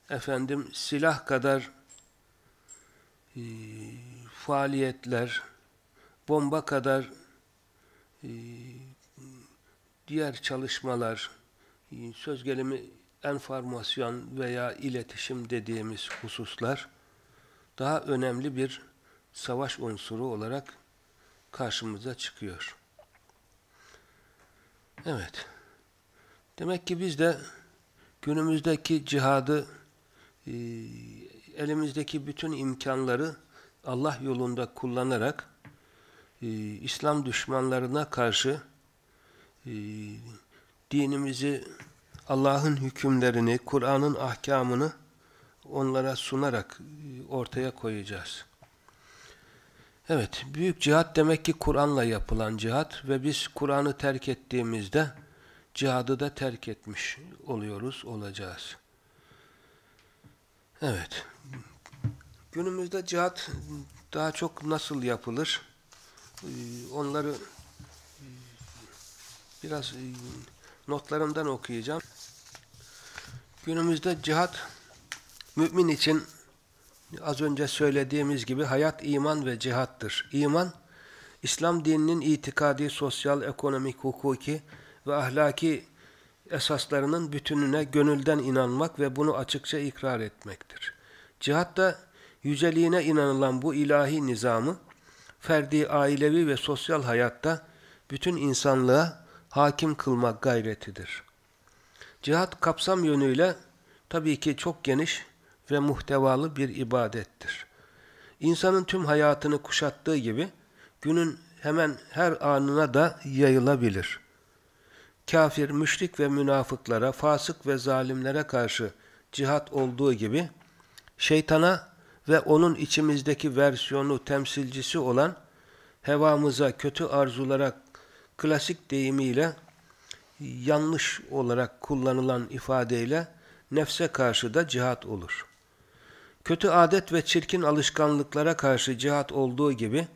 B: efendim silah kadar e, faaliyetler, bomba kadar e, diğer çalışmalar, e, söz gelimi enformasyon veya iletişim dediğimiz hususlar daha önemli bir savaş unsuru olarak karşımıza çıkıyor. Evet. Demek ki biz de günümüzdeki cihadı elimizdeki bütün imkanları Allah yolunda kullanarak e, İslam düşmanlarına karşı e, dinimizi, Allah'ın hükümlerini, Kur'an'ın ahkamını onlara sunarak e, ortaya koyacağız. Evet, büyük cihat demek ki Kur'an'la yapılan cihat ve biz Kur'an'ı terk ettiğimizde cihadı da terk etmiş oluyoruz, olacağız. Evet, günümüzde cihat daha çok nasıl yapılır? Ee, onları biraz e, notlarımdan okuyacağım. Günümüzde cihat mümin için az önce söylediğimiz gibi hayat, iman ve cihattır. İman, İslam dininin itikadi, sosyal, ekonomik, hukuki ve ahlaki esaslarının bütününe gönülden inanmak ve bunu açıkça ikrar etmektir. Cihat da yüceliğine inanılan bu ilahi nizamı, ferdi, ailevi ve sosyal hayatta bütün insanlığa hakim kılmak gayretidir. Cihat kapsam yönüyle tabii ki çok geniş ve muhtevalı bir ibadettir. İnsanın tüm hayatını kuşattığı gibi günün hemen her anına da yayılabilir. Kafir, müşrik ve münafıklara, fasık ve zalimlere karşı cihat olduğu gibi şeytana ve onun içimizdeki versiyonu, temsilcisi olan hevamıza, kötü arzulara klasik deyimiyle yanlış olarak kullanılan ifadeyle nefse karşı da cihat olur. Kötü adet ve çirkin alışkanlıklara karşı cihat olduğu gibi,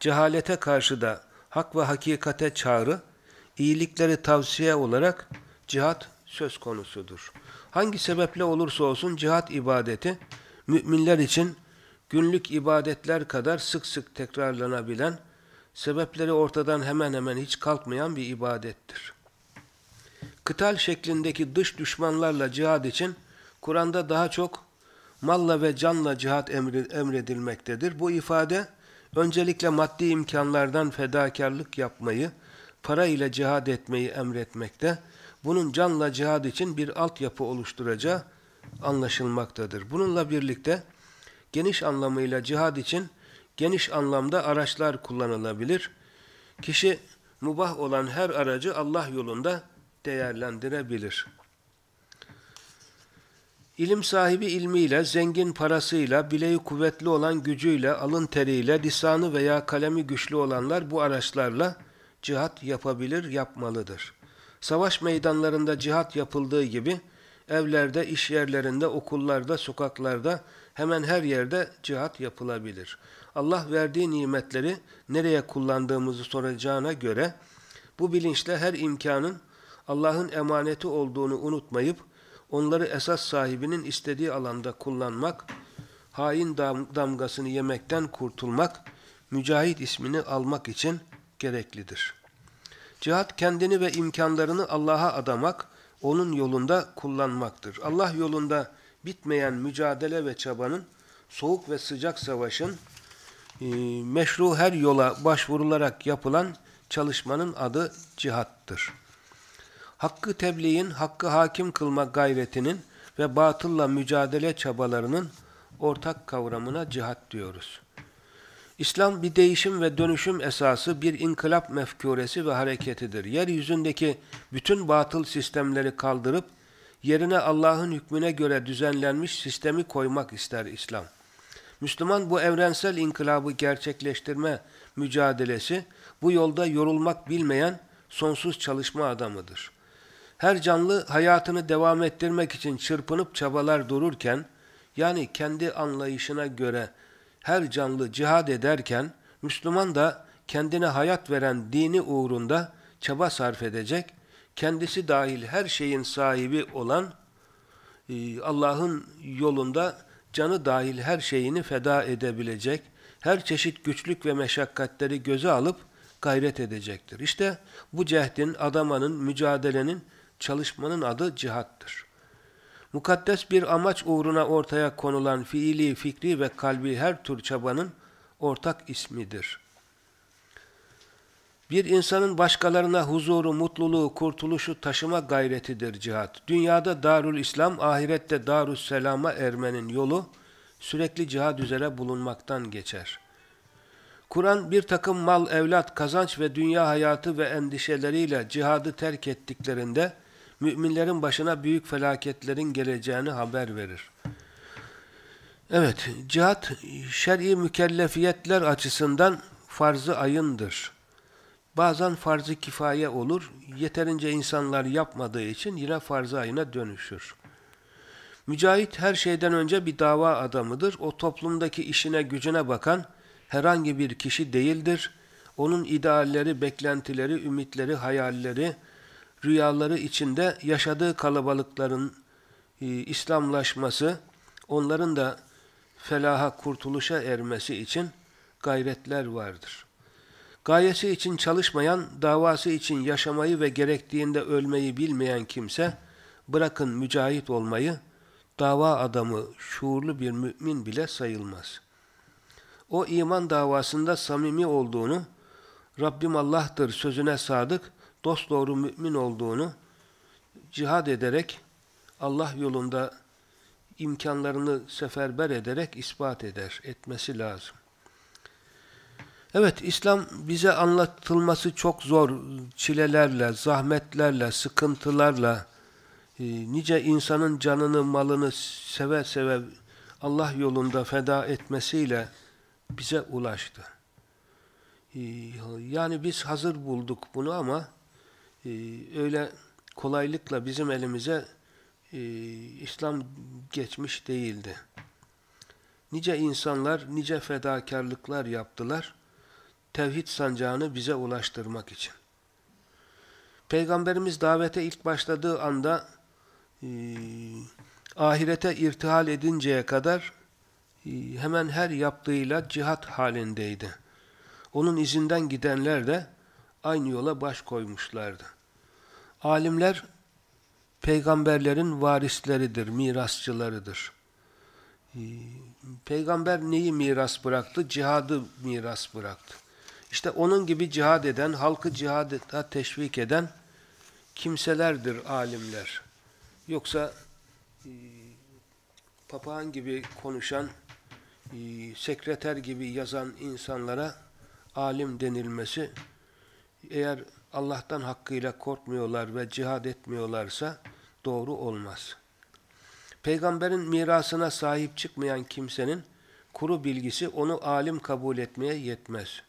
B: cehalete karşı da hak ve hakikate çağrı, iyilikleri tavsiye olarak cihat söz konusudur. Hangi sebeple olursa olsun cihat ibadeti, müminler için günlük ibadetler kadar sık sık tekrarlanabilen, sebepleri ortadan hemen hemen hiç kalkmayan bir ibadettir. Kıtal şeklindeki dış düşmanlarla cihad için Kur'an'da daha çok malla ve canla cihat emredilmektedir. Bu ifade öncelikle maddi imkanlardan fedakarlık yapmayı, para ile cihad etmeyi emretmekte. Bunun canla cihad için bir altyapı oluşturacağı anlaşılmaktadır. Bununla birlikte geniş anlamıyla cihad için geniş anlamda araçlar kullanılabilir. Kişi mubah olan her aracı Allah yolunda değerlendirebilir. İlim sahibi ilmiyle, zengin parasıyla, bileği kuvvetli olan gücüyle, alın teriyle, lisanı veya kalemi güçlü olanlar bu araçlarla cihat yapabilir, yapmalıdır. Savaş meydanlarında cihat yapıldığı gibi, evlerde, iş yerlerinde, okullarda, sokaklarda, hemen her yerde cihat yapılabilir. Allah verdiği nimetleri nereye kullandığımızı soracağına göre, bu bilinçle her imkanın Allah'ın emaneti olduğunu unutmayıp, onları esas sahibinin istediği alanda kullanmak, hain damgasını yemekten kurtulmak, mücahit ismini almak için gereklidir. Cihat kendini ve imkanlarını Allah'a adamak, onun yolunda kullanmaktır. Allah yolunda bitmeyen mücadele ve çabanın, soğuk ve sıcak savaşın, e, meşru her yola başvurularak yapılan çalışmanın adı cihattır hakkı tebliğin, hakkı hakim kılma gayretinin ve batılla mücadele çabalarının ortak kavramına cihat diyoruz. İslam bir değişim ve dönüşüm esası bir inkılap mefkuresi ve hareketidir. Yeryüzündeki bütün batıl sistemleri kaldırıp yerine Allah'ın hükmüne göre düzenlenmiş sistemi koymak ister İslam. Müslüman bu evrensel inkılabı gerçekleştirme mücadelesi bu yolda yorulmak bilmeyen sonsuz çalışma adamıdır. Her canlı hayatını devam ettirmek için çırpınıp çabalar dururken, yani kendi anlayışına göre her canlı cihad ederken, Müslüman da kendine hayat veren dini uğrunda çaba sarf edecek, kendisi dahil her şeyin sahibi olan e, Allah'ın yolunda canı dahil her şeyini feda edebilecek, her çeşit güçlük ve meşakkatleri göze alıp gayret edecektir. İşte bu cehdin, adamanın, mücadelenin, çalışmanın adı cihattır. Mukaddes bir amaç uğruna ortaya konulan fiili, fikri ve kalbi her tür çabanın ortak ismidir. Bir insanın başkalarına huzuru, mutluluğu, kurtuluşu taşıma gayretidir cihat. Dünyada Darül İslam, ahirette Darül Selam'a ermenin yolu sürekli cihad üzere bulunmaktan geçer. Kur'an bir takım mal, evlat, kazanç ve dünya hayatı ve endişeleriyle cihadı terk ettiklerinde müminlerin başına büyük felaketlerin geleceğini haber verir. Evet, cihat şer'i mükellefiyetler açısından farz-ı ayındır. Bazen farz-ı kifaye olur, yeterince insanlar yapmadığı için yine farz-ı ayına dönüşür. Mücahit her şeyden önce bir dava adamıdır. O toplumdaki işine gücüne bakan herhangi bir kişi değildir. Onun idealleri, beklentileri, ümitleri, hayalleri, rüyaları içinde yaşadığı kalabalıkların e, İslamlaşması, onların da felaha, kurtuluşa ermesi için gayretler vardır. Gayesi için çalışmayan, davası için yaşamayı ve gerektiğinde ölmeyi bilmeyen kimse, bırakın mücahit olmayı, dava adamı, şuurlu bir mümin bile sayılmaz. O iman davasında samimi olduğunu, Rabbim Allah'tır sözüne sadık, dosdoğru mümin olduğunu cihad ederek, Allah yolunda imkanlarını seferber ederek ispat eder, etmesi lazım. Evet, İslam bize anlatılması çok zor, çilelerle, zahmetlerle, sıkıntılarla, e, nice insanın canını, malını seve seve Allah yolunda feda etmesiyle bize ulaştı. E, yani biz hazır bulduk bunu ama e, öyle kolaylıkla bizim elimize İslam geçmiş değildi. Nice insanlar, nice fedakarlıklar yaptılar tevhid sancağını bize ulaştırmak için. Peygamberimiz davete ilk başladığı anda e, ahirete irtihal edinceye kadar e, hemen her yaptığıyla cihat halindeydi. Onun izinden gidenler de aynı yola baş koymuşlardı. Alimler peygamberlerin varisleridir, mirasçılarıdır. E, peygamber neyi miras bıraktı? Cihadı miras bıraktı. İşte onun gibi cihad eden, halkı cihada teşvik eden kimselerdir alimler. Yoksa e, papağan gibi konuşan, e, sekreter gibi yazan insanlara alim denilmesi, eğer Allah'tan hakkıyla korkmuyorlar ve cihad etmiyorlarsa doğru olmaz. Peygamberin mirasına sahip çıkmayan kimsenin kuru bilgisi onu alim kabul etmeye yetmez.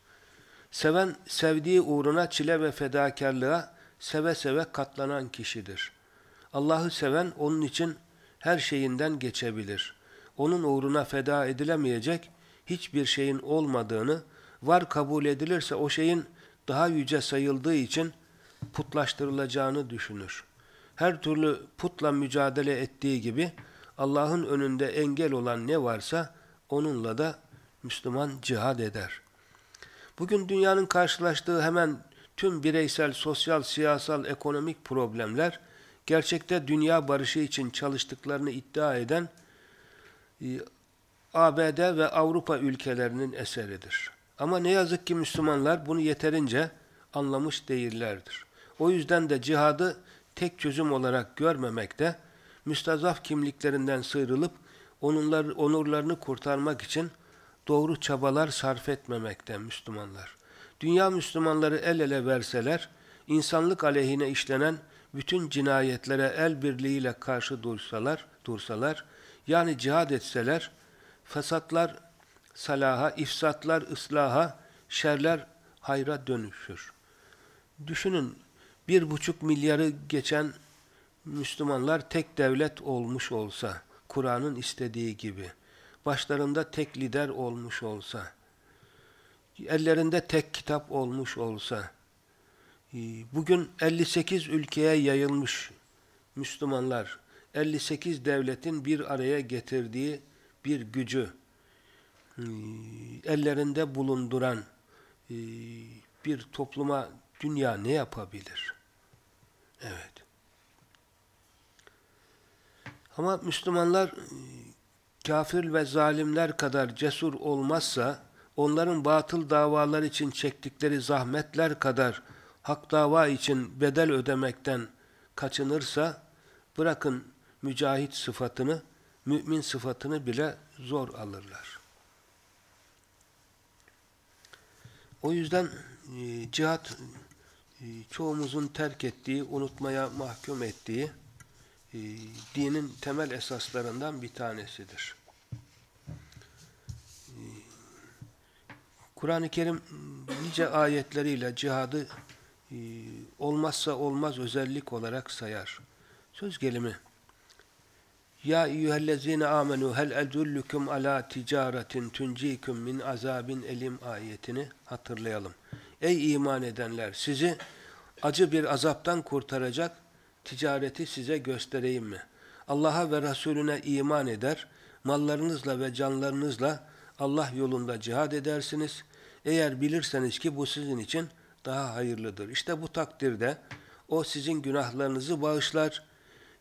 B: Seven, sevdiği uğruna çile ve fedakarlığa seve seve katlanan kişidir. Allah'ı seven onun için her şeyinden geçebilir. Onun uğruna feda edilemeyecek hiçbir şeyin olmadığını, var kabul edilirse o şeyin daha yüce sayıldığı için putlaştırılacağını düşünür. Her türlü putla mücadele ettiği gibi Allah'ın önünde engel olan ne varsa onunla da Müslüman cihad eder. Bugün dünyanın karşılaştığı hemen tüm bireysel, sosyal, siyasal, ekonomik problemler gerçekte dünya barışı için çalıştıklarını iddia eden e, ABD ve Avrupa ülkelerinin eseridir. Ama ne yazık ki Müslümanlar bunu yeterince anlamış değillerdir. O yüzden de cihadı tek çözüm olarak görmemekte, müstazaf kimliklerinden sıyrılıp onurlar, onurlarını kurtarmak için doğru çabalar sarf etmemekte Müslümanlar. Dünya Müslümanları el ele verseler, insanlık aleyhine işlenen bütün cinayetlere el birliğiyle karşı dursalar, dursalar, yani cihad etseler, fesatlar salaha, ifsatlar ıslaha, şerler hayra dönüşür. Düşünün bir buçuk milyarı geçen Müslümanlar tek devlet olmuş olsa, Kur'an'ın istediği gibi, başlarında tek lider olmuş olsa, ellerinde tek kitap olmuş olsa, e, bugün 58 ülkeye yayılmış Müslümanlar, 58 devletin bir araya getirdiği bir gücü ellerinde bulunduran e, bir topluma dünya ne yapabilir? Evet. Ama Müslümanlar e, kafir ve zalimler kadar cesur olmazsa, onların batıl davalar için çektikleri zahmetler kadar hak dava için bedel ödemekten kaçınırsa, bırakın mücahit sıfatını, mümin sıfatını bile zor alırlar. O yüzden e, cihat e, çoğumuzun terk ettiği, unutmaya mahkum ettiği e, dinin temel esaslarından bir tanesidir. E, Kur'an-ı Kerim nice ayetleriyle cihadı e, olmazsa olmaz özellik olarak sayar. Söz gelimi Ya eyyühellezine amenu hel edullukum ala ticaretin tuncikum min azabin elim ayetini hatırlayalım. Ey iman edenler sizi acı bir azaptan kurtaracak ticareti size göstereyim mi? Allah'a ve Resulüne iman eder, mallarınızla ve canlarınızla Allah yolunda cihad edersiniz. Eğer bilirseniz ki bu sizin için daha hayırlıdır. İşte bu takdirde o sizin günahlarınızı bağışlar,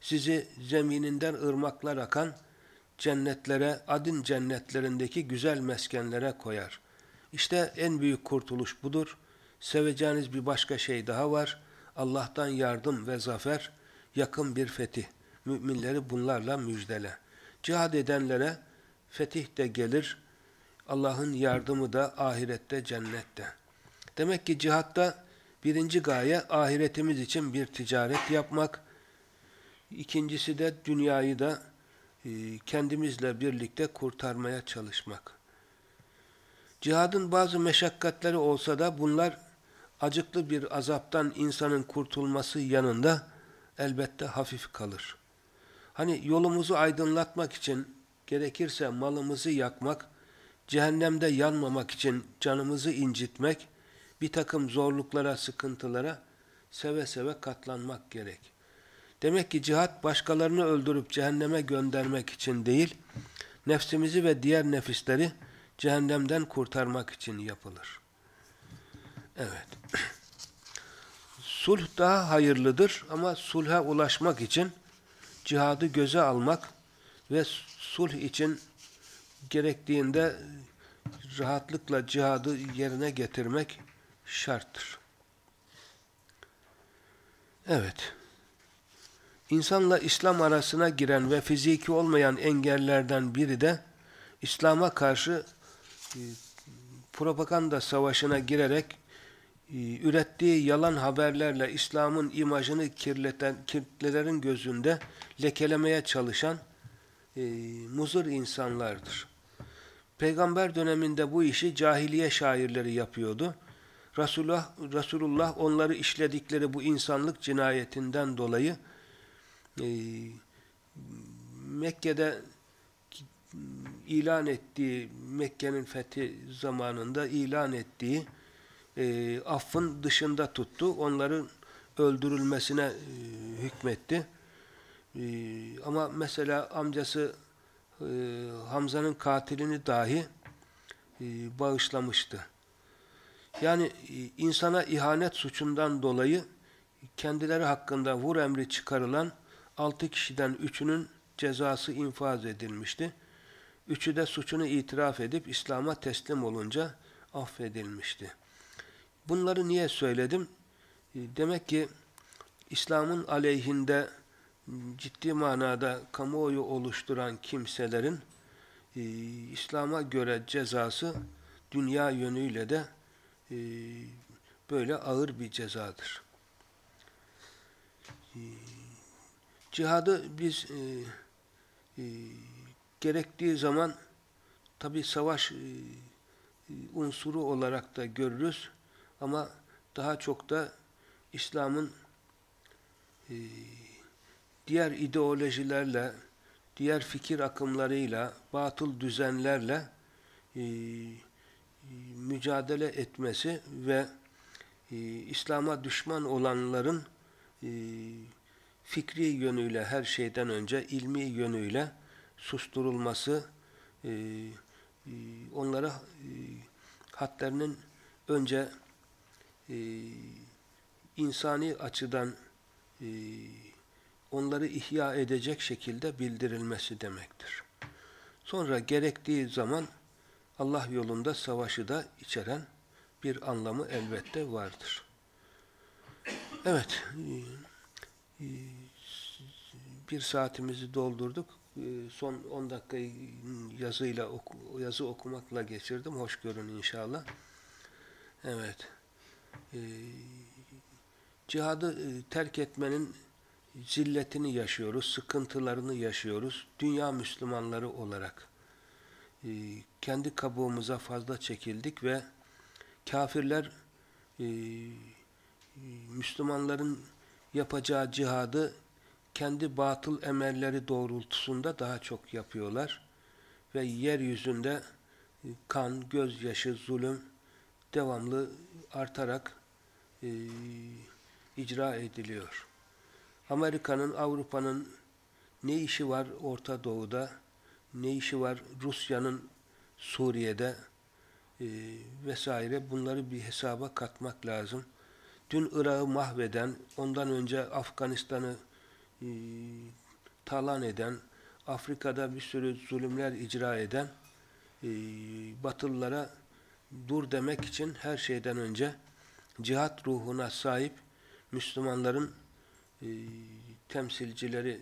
B: sizi zemininden ırmaklar akan cennetlere, adın cennetlerindeki güzel meskenlere koyar. İşte en büyük kurtuluş budur. Seveceğiniz bir başka şey daha var. Allah'tan yardım ve zafer, yakın bir fetih. Müminleri bunlarla müjdele. Cihad edenlere fetih de gelir, Allah'ın yardımı da ahirette, cennette. Demek ki cihatta birinci gaye ahiretimiz için bir ticaret yapmak, ikincisi de dünyayı da e, kendimizle birlikte kurtarmaya çalışmak. Cihadın bazı meşakkatleri olsa da bunlar acıklı bir azaptan insanın kurtulması yanında elbette hafif kalır. Hani yolumuzu aydınlatmak için gerekirse malımızı yakmak, cehennemde yanmamak için canımızı incitmek, bir takım zorluklara, sıkıntılara seve seve katlanmak gerek. Demek ki cihat başkalarını öldürüp cehenneme göndermek için değil, nefsimizi ve diğer nefisleri cehennemden kurtarmak için yapılır. Evet. <clears throat> Sulh daha hayırlıdır ama sulha ulaşmak için cihadı göze almak ve sulh için gerektiğinde rahatlıkla cihadı yerine getirmek şarttır. Evet. İnsanla İslam arasına giren ve fiziki olmayan engellerden biri de İslam'a karşı e, propaganda savaşına girerek e, ürettiği yalan haberlerle İslam'ın imajını kirleten kitlelerin gözünde lekelemeye çalışan e, muzur insanlardır. Peygamber döneminde bu işi cahiliye şairleri yapıyordu. Resulullah, Resulullah onları işledikleri bu insanlık cinayetinden dolayı e, Mekke'de ilan ettiği, Mekke'nin fethi zamanında ilan ettiği e, affın dışında tuttu. Onların öldürülmesine e, hükmetti. E, ama mesela amcası e, Hamza'nın katilini dahi e, bağışlamıştı. Yani e, insana ihanet suçundan dolayı kendileri hakkında vur emri çıkarılan altı kişiden üçünün cezası infaz edilmişti. Üçü de suçunu itiraf edip İslam'a teslim olunca affedilmişti. Bunları niye söyledim? E, demek ki İslam'ın aleyhinde ciddi manada kamuoyu oluşturan kimselerin e, İslam'a göre cezası dünya yönüyle de e, böyle ağır bir cezadır. E, cihadı biz e, e, gerektiği zaman tabi savaş e, unsuru olarak da görürüz. Ama daha çok da İslam'ın e, diğer ideolojilerle, diğer fikir akımlarıyla, batıl düzenlerle e, mücadele etmesi ve e, İslam'a düşman olanların e, fikri yönüyle her şeyden önce ilmi yönüyle susturulması, e, e, onlara e, hatlarının önce e, insani açıdan e, onları ihya edecek şekilde bildirilmesi demektir. Sonra gerektiği zaman Allah yolunda savaşı da içeren bir anlamı elbette vardır. Evet, e, e, bir saatimizi doldurduk. E, son 10 dakikayı yazıyla yazı okumakla geçirdim. Hoş görün inşallah. Evet. Cihadı terk etmenin zilletini yaşıyoruz, sıkıntılarını yaşıyoruz. Dünya Müslümanları olarak kendi kabuğumuza fazla çekildik ve kafirler Müslümanların yapacağı cihadı kendi batıl emelleri doğrultusunda daha çok yapıyorlar. Ve yeryüzünde kan, gözyaşı, zulüm devamlı artarak e, icra ediliyor. Amerika'nın, Avrupa'nın ne işi var Orta Doğu'da, ne işi var Rusya'nın Suriye'de e, vesaire bunları bir hesaba katmak lazım. Dün Irak'ı mahveden, ondan önce Afganistan'ı e, talan eden, Afrika'da bir sürü zulümler icra eden e, Batılılara dur demek için her şeyden önce cihat ruhuna sahip Müslümanların e, temsilcileri e,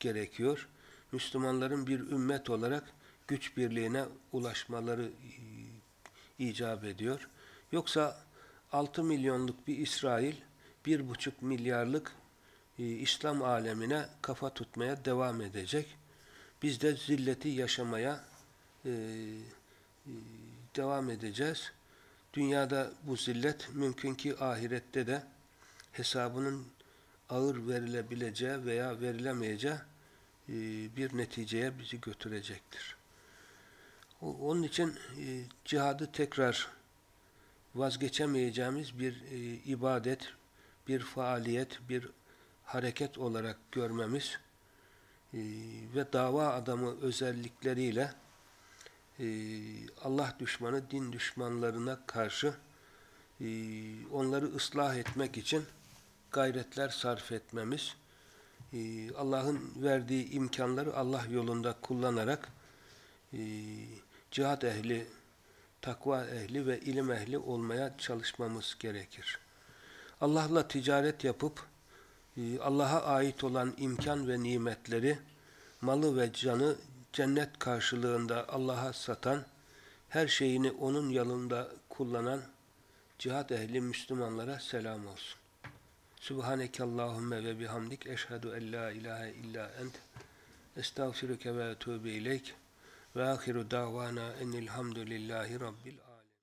B: gerekiyor. Müslümanların bir ümmet olarak güç birliğine ulaşmaları e, icap ediyor. Yoksa 6 milyonluk bir İsrail, 1,5 milyarlık e, İslam alemine kafa tutmaya devam edecek. Biz de zilleti yaşamaya e, e, devam edeceğiz. Dünyada bu zillet mümkün ki ahirette de hesabının ağır verilebileceği veya verilemeyeceği bir neticeye bizi götürecektir. Onun için cihadı tekrar vazgeçemeyeceğimiz bir ibadet, bir faaliyet, bir hareket olarak görmemiz ve dava adamı özellikleriyle Allah düşmanı, din düşmanlarına karşı onları ıslah etmek için gayretler sarf etmemiz, e, Allah'ın verdiği imkanları Allah yolunda kullanarak e, cihat ehli, takva ehli ve ilim ehli olmaya çalışmamız gerekir. Allah'la ticaret yapıp e, Allah'a ait olan imkan ve nimetleri, malı ve canı cennet karşılığında Allah'a satan, her şeyini onun yolunda kullanan cihat ehli Müslümanlara selam olsun. Subhaneke Allahümme ve bihamdik eşhedü en la ilahe illa ent estağfiruke ve etûbü ileyk ve ahiru davana enilhamdülillahi rabbil